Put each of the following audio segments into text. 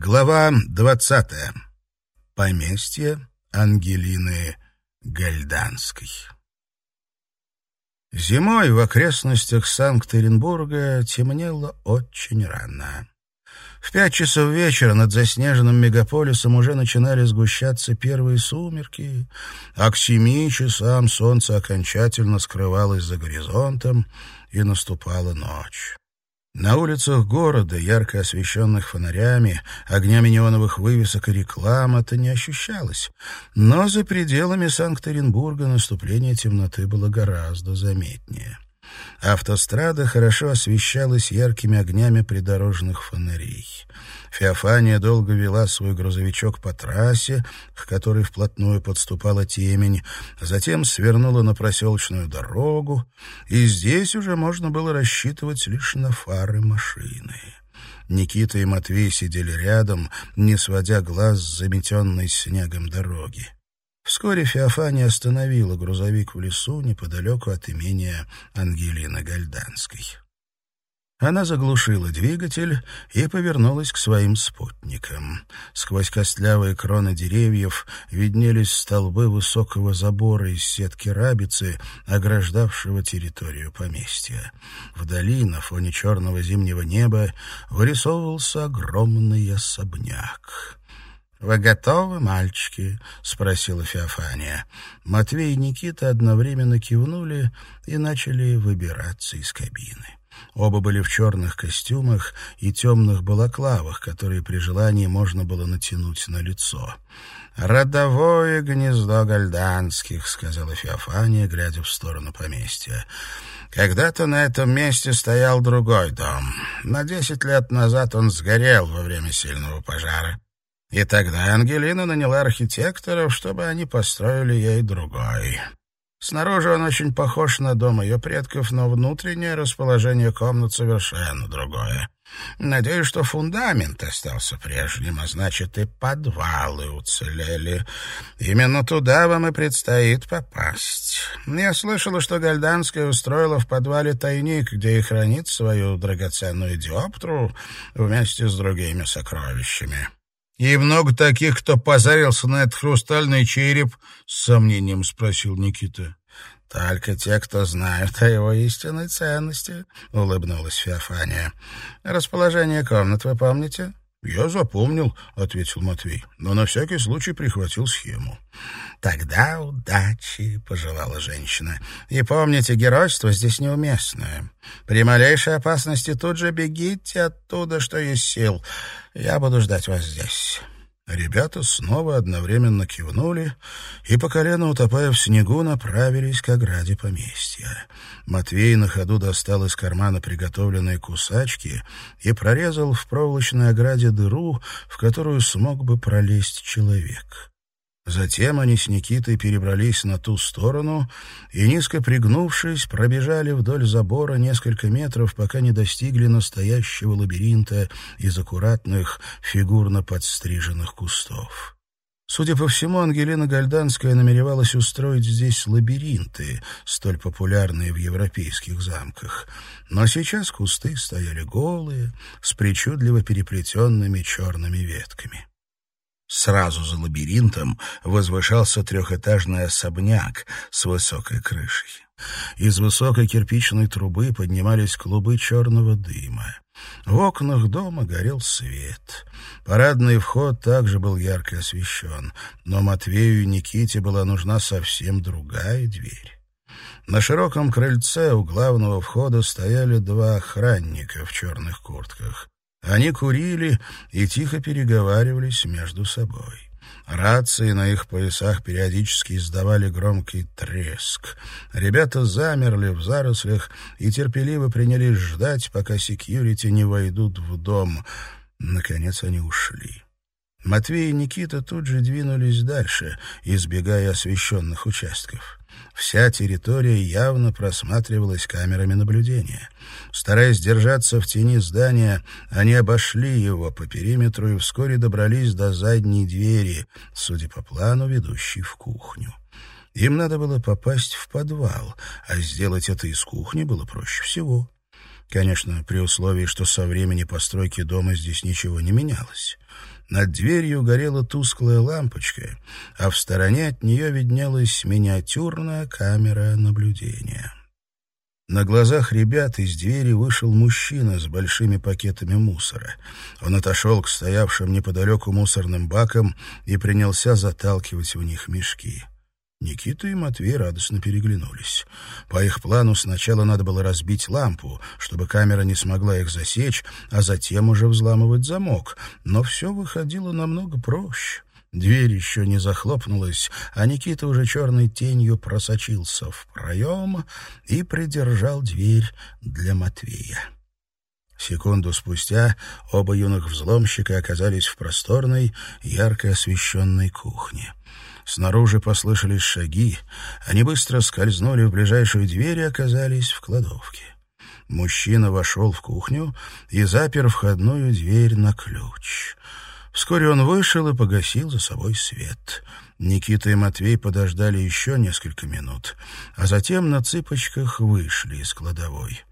Глава двадцатая. Поместье Ангелины Гальданской. Зимой в окрестностях Санкт-Петербурга темнело очень рано. В пять часов вечера над заснеженным мегаполисом уже начинали сгущаться первые сумерки, а к семи часам солнце окончательно скрывалось за горизонтом, и наступала ночь. На улицах города, ярко освещенных фонарями, огнями неоновых вывесок и реклам, это не ощущалось. Но за пределами Санкт-Петербурга наступление темноты было гораздо заметнее. Автострада хорошо освещалась яркими огнями придорожных фонарей. Феофания долго вела свой грузовичок по трассе, к которой вплотную подступала темень, затем свернула на проселочную дорогу, и здесь уже можно было рассчитывать лишь на фары машины. Никита и Матвей сидели рядом, не сводя глаз с заметенной снегом дороги. Вскоре Феофания остановила грузовик в лесу неподалеку от имения Ангелины Гальданской. Она заглушила двигатель и повернулась к своим спутникам. Сквозь костлявые кроны деревьев виднелись столбы высокого забора из сетки рабицы, ограждавшего территорию поместья. Вдали, на фоне черного зимнего неба, вырисовывался огромный особняк. «Вы готовы, мальчики?» — спросила Феофания. Матвей и Никита одновременно кивнули и начали выбираться из кабины. Оба были в черных костюмах и темных балаклавах, которые при желании можно было натянуть на лицо. «Родовое гнездо гальданских», — сказала Феофания, глядя в сторону поместья. «Когда-то на этом месте стоял другой дом. На десять лет назад он сгорел во время сильного пожара. И тогда Ангелина наняла архитекторов, чтобы они построили ей другой. Снаружи он очень похож на дом ее предков, но внутреннее расположение комнат совершенно другое. Надеюсь, что фундамент остался прежним, а значит, и подвалы уцелели. Именно туда вам и предстоит попасть. Я слышала, что Гальданская устроила в подвале тайник, где и хранит свою драгоценную диоптру вместе с другими сокровищами. «И много таких, кто позарился на этот хрустальный череп?» — с сомнением спросил Никита. «Только те, кто знают о его истинной ценности», — улыбнулась Феофания. «Расположение комнат вы помните?» «Я запомнил», — ответил Матвей, «но на всякий случай прихватил схему». «Тогда удачи», — пожелала женщина. «И помните, геройство здесь неуместное. При малейшей опасности тут же бегите оттуда, что есть сил. Я буду ждать вас здесь». Ребята снова одновременно кивнули и, по колено утопая в снегу, направились к ограде поместья. Матвей на ходу достал из кармана приготовленные кусачки и прорезал в проволочной ограде дыру, в которую смог бы пролезть человек. Затем они с Никитой перебрались на ту сторону и, низко пригнувшись, пробежали вдоль забора несколько метров, пока не достигли настоящего лабиринта из аккуратных, фигурно подстриженных кустов. Судя по всему, Ангелина Гальданская намеревалась устроить здесь лабиринты, столь популярные в европейских замках. Но сейчас кусты стояли голые, с причудливо переплетенными черными ветками. Сразу за лабиринтом возвышался трехэтажный особняк с высокой крышей. Из высокой кирпичной трубы поднимались клубы черного дыма. В окнах дома горел свет. Парадный вход также был ярко освещен, но Матвею и Никите была нужна совсем другая дверь. На широком крыльце у главного входа стояли два охранника в черных куртках. Они курили и тихо переговаривались между собой. Рации на их поясах периодически издавали громкий треск. Ребята замерли в зарослях и терпеливо принялись ждать, пока секьюрити не войдут в дом. Наконец они ушли. Матвей и Никита тут же двинулись дальше, избегая освещенных участков. Вся территория явно просматривалась камерами наблюдения. Стараясь держаться в тени здания, они обошли его по периметру и вскоре добрались до задней двери, судя по плану, ведущей в кухню. Им надо было попасть в подвал, а сделать это из кухни было проще всего. Конечно, при условии, что со времени постройки дома здесь ничего не менялось. Над дверью горела тусклая лампочка, а в стороне от нее виднелась миниатюрная камера наблюдения. На глазах ребят из двери вышел мужчина с большими пакетами мусора. Он отошел к стоявшим неподалеку мусорным бакам и принялся заталкивать в них мешки. Никита и Матвей радостно переглянулись. По их плану сначала надо было разбить лампу, чтобы камера не смогла их засечь, а затем уже взламывать замок. Но все выходило намного проще. Дверь еще не захлопнулась, а Никита уже черной тенью просочился в проем и придержал дверь для Матвея. Секунду спустя оба юных взломщика оказались в просторной, ярко освещенной кухне. Снаружи послышались шаги. Они быстро скользнули в ближайшую дверь и оказались в кладовке. Мужчина вошел в кухню и запер входную дверь на ключ. Вскоре он вышел и погасил за собой свет. Никита и Матвей подождали еще несколько минут, а затем на цыпочках вышли из кладовой.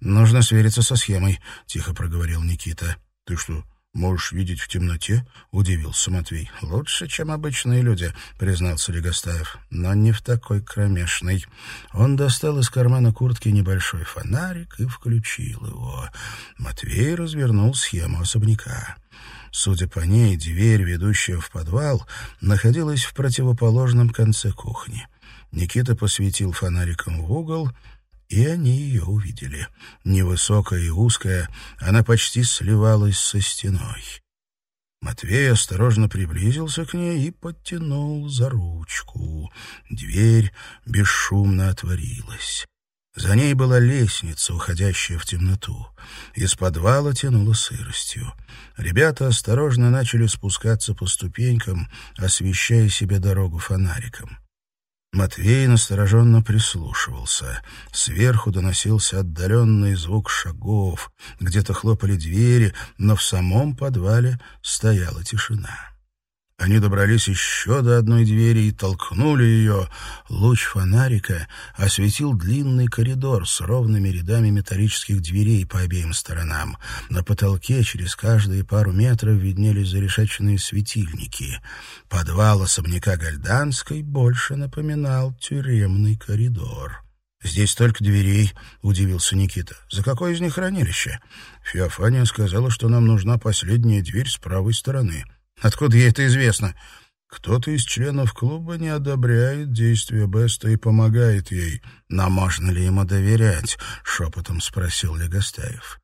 «Нужно свериться со схемой», — тихо проговорил Никита. «Ты что, «Можешь видеть в темноте?» — удивился Матвей. «Лучше, чем обычные люди», — признался Легостаев. «Но не в такой кромешной». Он достал из кармана куртки небольшой фонарик и включил его. Матвей развернул схему особняка. Судя по ней, дверь, ведущая в подвал, находилась в противоположном конце кухни. Никита посветил фонариком в угол — и они ее увидели. Невысокая и узкая, она почти сливалась со стеной. Матвей осторожно приблизился к ней и подтянул за ручку. Дверь бесшумно отворилась. За ней была лестница, уходящая в темноту. Из подвала тянуло сыростью. Ребята осторожно начали спускаться по ступенькам, освещая себе дорогу фонариком. Матвей настороженно прислушивался. Сверху доносился отдаленный звук шагов. Где-то хлопали двери, но в самом подвале стояла тишина. Они добрались еще до одной двери и толкнули ее. Луч фонарика осветил длинный коридор с ровными рядами металлических дверей по обеим сторонам. На потолке через каждые пару метров виднелись зарешеченные светильники. Подвал особняка Гальданской больше напоминал тюремный коридор. «Здесь только дверей», — удивился Никита. «За какое из них хранилище?» Феофания сказала, что нам нужна последняя дверь с правой стороны. Откуда ей это известно? Кто-то из членов клуба не одобряет действия Беста и помогает ей. Но можно ли ему доверять? Шепотом спросил Легостаев.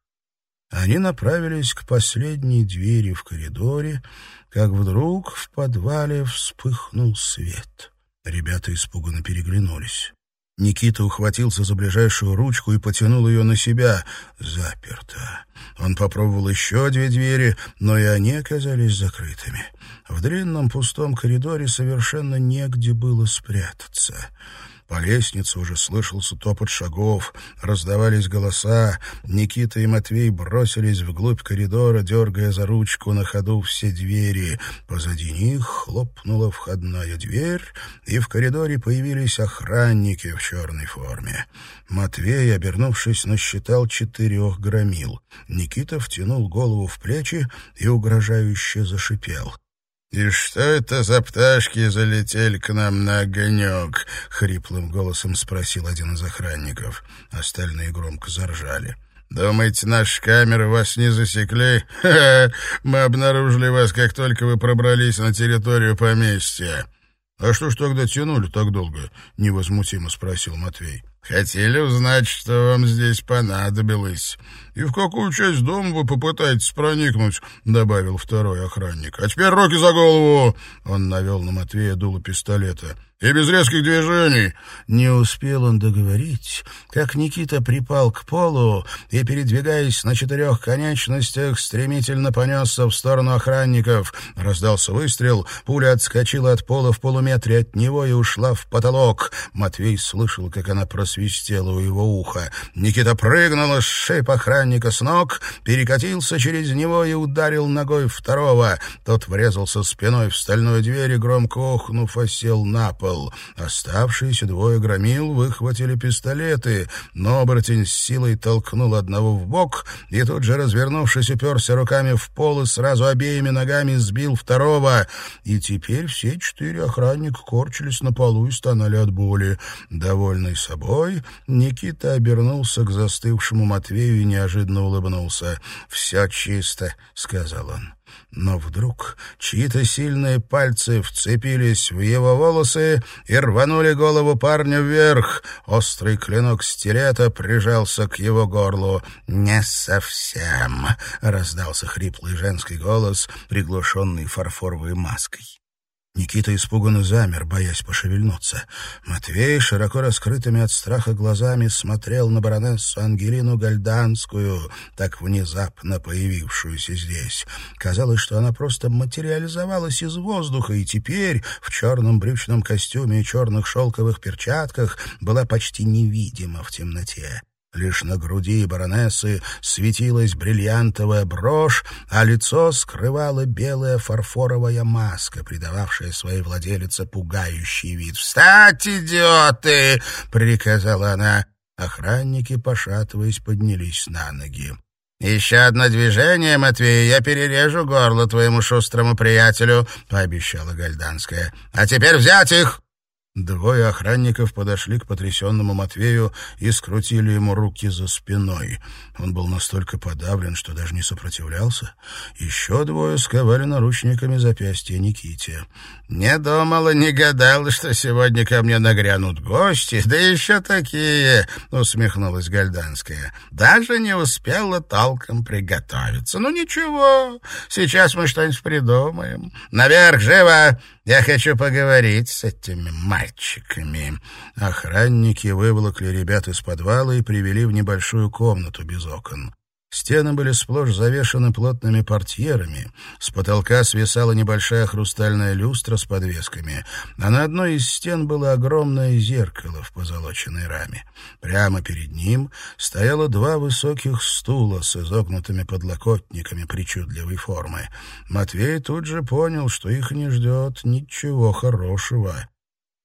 Они направились к последней двери в коридоре, как вдруг в подвале вспыхнул свет. Ребята испуганно переглянулись. Никита ухватился за ближайшую ручку и потянул ее на себя. Заперто. Он попробовал еще две двери, но и они оказались закрытыми. В длинном пустом коридоре совершенно негде было спрятаться. По лестнице уже слышался топот шагов, раздавались голоса. Никита и Матвей бросились вглубь коридора, дергая за ручку на ходу все двери. Позади них хлопнула входная дверь, и в коридоре появились охранники в черной форме. Матвей, обернувшись, насчитал четырех громил. Никита втянул голову в плечи и угрожающе зашипел. «И что это за пташки залетели к нам на огонек?» — хриплым голосом спросил один из охранников. Остальные громко заржали. «Думаете, наши камеры вас не засекли? Ха -ха, мы обнаружили вас, как только вы пробрались на территорию поместья». «А что ж тогда тянули так долго?» — невозмутимо спросил Матвей. «Хотели узнать, что вам здесь понадобилось. И в какую часть дома вы попытаетесь проникнуть?» — добавил второй охранник. «А теперь руки за голову!» — он навел на Матвея дуло пистолета. И без резких движений. Не успел он договорить, как Никита припал к полу и, передвигаясь на четырех конечностях, стремительно понесся в сторону охранников. Раздался выстрел, пуля отскочила от пола в полуметре от него и ушла в потолок. Матвей слышал, как она просвистело у его уха. Никита прыгнул, сшиб охранника с ног, перекатился через него и ударил ногой второго. Тот врезался спиной в стальную дверь и, громко охнув, осел на пол. Оставшиеся двое громил выхватили пистолеты, но оборотень с силой толкнул одного в бок и тут же, развернувшись, уперся руками в пол и сразу обеими ногами сбил второго. И теперь все четыре охранника корчились на полу и стонали от боли. Довольный собой, Никита обернулся к застывшему Матвею и неожиданно улыбнулся. «Все чисто», — сказал он. Но вдруг чьи-то сильные пальцы вцепились в его волосы и рванули голову парня вверх. Острый клинок стилета прижался к его горлу. «Не совсем», — раздался хриплый женский голос, приглушенный фарфоровой маской. Никита испуганно замер, боясь пошевельнуться. Матвей, широко раскрытыми от страха глазами, смотрел на баронессу Ангелину Гальданскую, так внезапно появившуюся здесь. Казалось, что она просто материализовалась из воздуха, и теперь в черном брючном костюме и черных шелковых перчатках была почти невидима в темноте. Лишь на груди баронессы светилась бриллиантовая брошь, а лицо скрывала белая фарфоровая маска, придававшая своей владелице пугающий вид. «Встать, идиоты!» — приказала она. Охранники, пошатываясь, поднялись на ноги. «Еще одно движение, Матвей, я перережу горло твоему шустрому приятелю», — пообещала Гальданская. «А теперь взять их!» Двое охранников подошли к потрясенному Матвею и скрутили ему руки за спиной. Он был настолько подавлен, что даже не сопротивлялся. Еще двое сковали наручниками запястья Никите. «Не думала, не гадала, что сегодня ко мне нагрянут гости, да еще такие!» — усмехнулась Гальданская. «Даже не успела толком приготовиться. Ну ничего, сейчас мы что-нибудь придумаем. Наверх, живо!» Я хочу поговорить с этими мальчиками». Охранники выволокли ребят из подвала и привели в небольшую комнату без окон. Стены были сплошь завешаны плотными портьерами, с потолка свисала небольшая хрустальная люстра с подвесками, а на одной из стен было огромное зеркало в позолоченной раме. Прямо перед ним стояло два высоких стула с изогнутыми подлокотниками причудливой формы. Матвей тут же понял, что их не ждет ничего хорошего.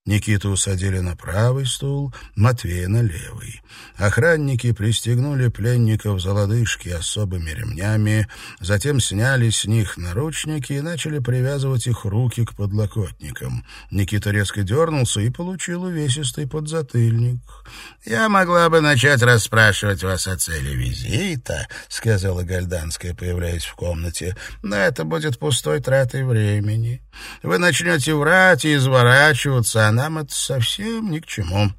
Никиту усадили на правый стул, Матвея на левый. Охранники пристегнули пленников за лодыжки особыми ремнями, затем сняли с них наручники и начали привязывать их руки к подлокотникам. Никита резко дернулся и получил увесистый подзатыльник. «Я могла бы начать расспрашивать вас о цели визита», — сказала Гальданская, появляясь в комнате, «но это будет пустой тратой времени. Вы начнете врать и изворачиваться, нам это совсем ни к чему.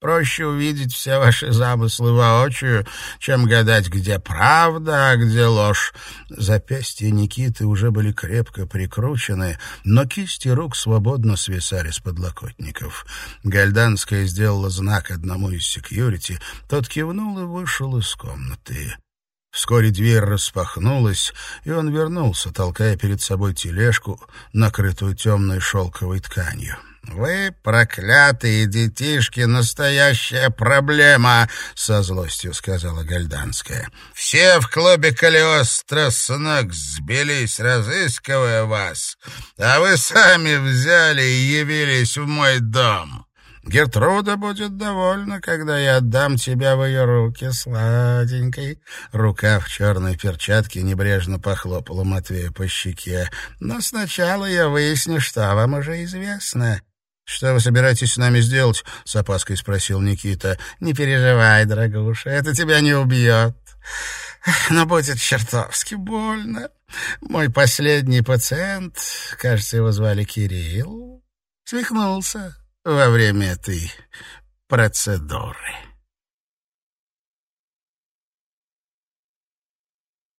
Проще увидеть все ваши замыслы воочию, чем гадать, где правда, а где ложь. Запястья Никиты уже были крепко прикручены, но кисти рук свободно свисали с подлокотников. Гальданская сделала знак одному из секьюрити, тот кивнул и вышел из комнаты. Вскоре дверь распахнулась, и он вернулся, толкая перед собой тележку, накрытую темной шелковой тканью. «Вы, проклятые детишки, настоящая проблема!» — со злостью сказала Гальданская. «Все в клубе Калиостро с ног сбились, разыскивая вас, а вы сами взяли и явились в мой дом». Гертруда будет довольна, когда я отдам тебя в ее руки, сладенькой. Рука в черной перчатке небрежно похлопала Матвея по щеке. Но сначала я выясню, что вам уже известно. «Что вы собираетесь с нами сделать?» — с опаской спросил Никита. «Не переживай, дорогуша, это тебя не убьет. Но будет чертовски больно. Мой последний пациент, кажется, его звали Кирилл, свихнулся во время этой процедуры.